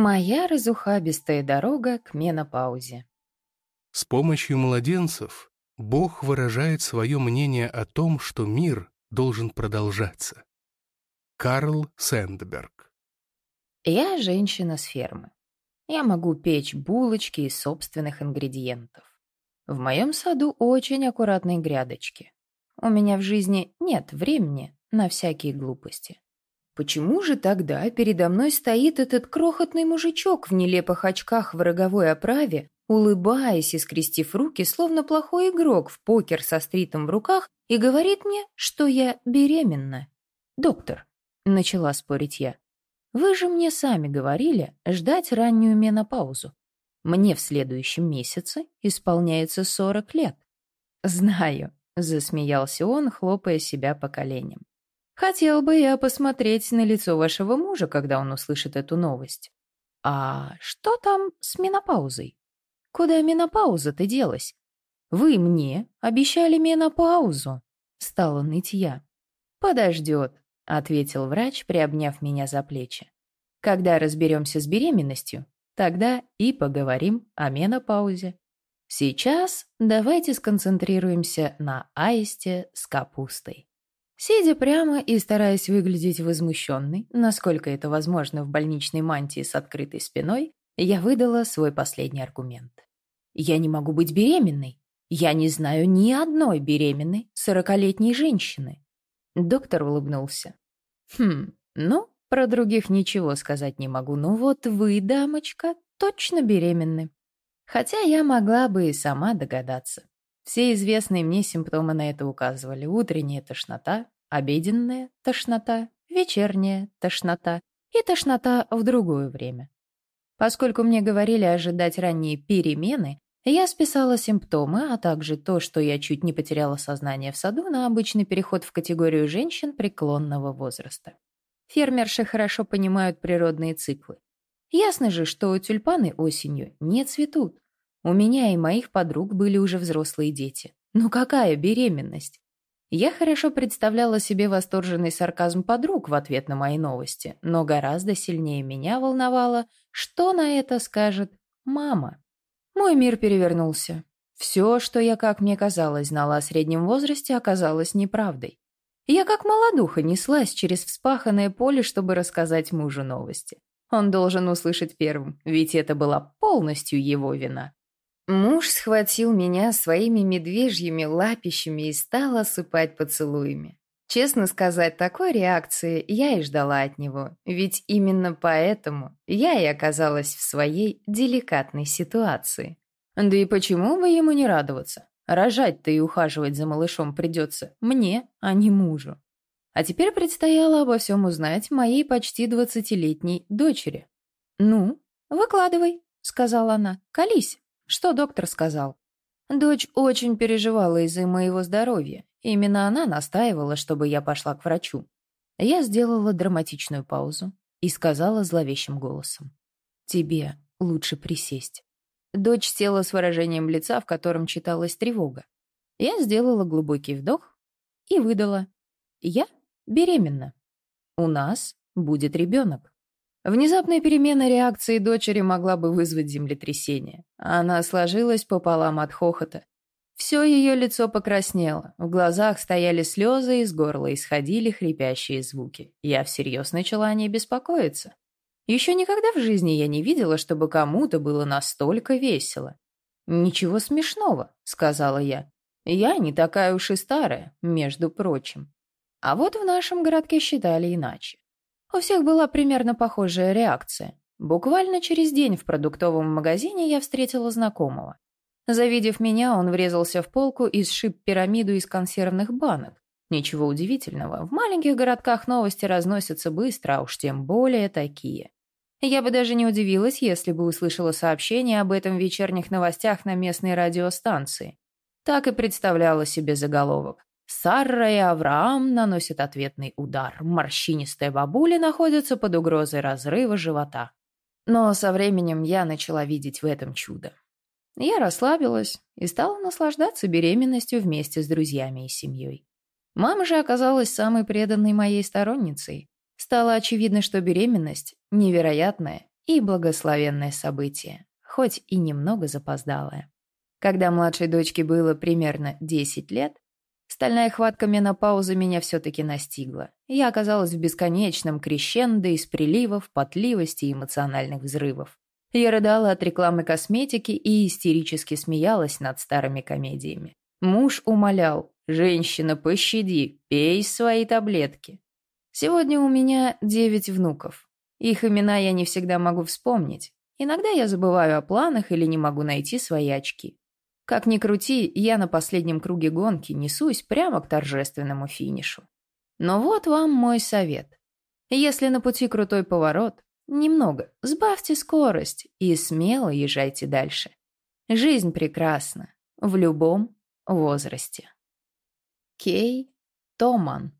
Моя разухабистая дорога к менопаузе. С помощью младенцев Бог выражает свое мнение о том, что мир должен продолжаться. Карл Сэндберг Я женщина с фермы. Я могу печь булочки из собственных ингредиентов. В моем саду очень аккуратные грядочки. У меня в жизни нет времени на всякие глупости. Почему же тогда передо мной стоит этот крохотный мужичок в нелепых очках в роговой оправе, улыбаясь и скрестив руки, словно плохой игрок в покер со стритом в руках, и говорит мне, что я беременна? «Доктор», — начала спорить я, — «вы же мне сами говорили ждать раннюю менопаузу. Мне в следующем месяце исполняется сорок лет». «Знаю», — засмеялся он, хлопая себя по коленям. Хотел бы я посмотреть на лицо вашего мужа, когда он услышит эту новость. А что там с менопаузой? Куда менопауза-то делась? Вы мне обещали менопаузу. Стала ныть я. Подождет, ответил врач, приобняв меня за плечи. Когда разберемся с беременностью, тогда и поговорим о менопаузе. Сейчас давайте сконцентрируемся на аисте с капустой. Сидя прямо и стараясь выглядеть возмущенной, насколько это возможно в больничной мантии с открытой спиной, я выдала свой последний аргумент. «Я не могу быть беременной. Я не знаю ни одной беременной сорокалетней женщины». Доктор улыбнулся. «Хм, ну, про других ничего сказать не могу, но вот вы, дамочка, точно беременны. Хотя я могла бы и сама догадаться. Все известные мне симптомы на это указывали. Утренняя тошнота, обеденная тошнота, вечерняя тошнота и тошнота в другое время. Поскольку мне говорили ожидать ранние перемены, я списала симптомы, а также то, что я чуть не потеряла сознание в саду, на обычный переход в категорию женщин преклонного возраста. Фермерши хорошо понимают природные циклы. Ясно же, что тюльпаны осенью не цветут, у меня и моих подруг были уже взрослые дети. Ну какая беременность? Я хорошо представляла себе восторженный сарказм подруг в ответ на мои новости, но гораздо сильнее меня волновало, что на это скажет мама. Мой мир перевернулся. Все, что я, как мне казалось, знала о среднем возрасте, оказалось неправдой. Я как молодуха неслась через вспаханное поле, чтобы рассказать мужу новости. Он должен услышать первым, ведь это была полностью его вина. Муж схватил меня своими медвежьими лапищами и стал осыпать поцелуями. Честно сказать, такой реакции я и ждала от него, ведь именно поэтому я и оказалась в своей деликатной ситуации. Да и почему бы ему не радоваться? Рожать-то и ухаживать за малышом придется мне, а не мужу. А теперь предстояло обо всем узнать моей почти двадцатилетней дочери. «Ну, выкладывай», — сказала она, — «колись». Что доктор сказал? Дочь очень переживала из-за моего здоровья. Именно она настаивала, чтобы я пошла к врачу. Я сделала драматичную паузу и сказала зловещим голосом. «Тебе лучше присесть». Дочь села с выражением лица, в котором читалась тревога. Я сделала глубокий вдох и выдала. «Я беременна. У нас будет ребенок». Внезапная перемена реакции дочери могла бы вызвать землетрясение. Она сложилась пополам от хохота. Все ее лицо покраснело, в глазах стояли слезы, из горла исходили хрипящие звуки. Я всерьез начала о ней беспокоиться. Еще никогда в жизни я не видела, чтобы кому-то было настолько весело. «Ничего смешного», — сказала я. «Я не такая уж и старая, между прочим». А вот в нашем городке считали иначе. У всех была примерно похожая реакция. Буквально через день в продуктовом магазине я встретила знакомого. Завидев меня, он врезался в полку и сшиб пирамиду из консервных банок. Ничего удивительного, в маленьких городках новости разносятся быстро, а уж тем более такие. Я бы даже не удивилась, если бы услышала сообщение об этом в вечерних новостях на местной радиостанции. Так и представляла себе заголовок. Сара и Авраам наносят ответный удар. Морщинистая бабуля находится под угрозой разрыва живота. Но со временем я начала видеть в этом чудо. Я расслабилась и стала наслаждаться беременностью вместе с друзьями и семьей. Мама же оказалась самой преданной моей сторонницей. Стало очевидно, что беременность невероятное и благословенное событие, хоть и немного запоздалое. Когда младшей дочке было примерно 10 лет, стальная хватка менопаузы меня все-таки настигла. Я оказалась в бесконечном крещендо из приливов, потливости и эмоциональных взрывов. Я рыдала от рекламы косметики и истерически смеялась над старыми комедиями. Муж умолял, «Женщина, пощади, пей свои таблетки». Сегодня у меня девять внуков. Их имена я не всегда могу вспомнить. Иногда я забываю о планах или не могу найти свои очки. Как ни крути, я на последнем круге гонки несусь прямо к торжественному финишу. Но вот вам мой совет. Если на пути крутой поворот, немного сбавьте скорость и смело езжайте дальше. Жизнь прекрасна в любом возрасте. Кей Томан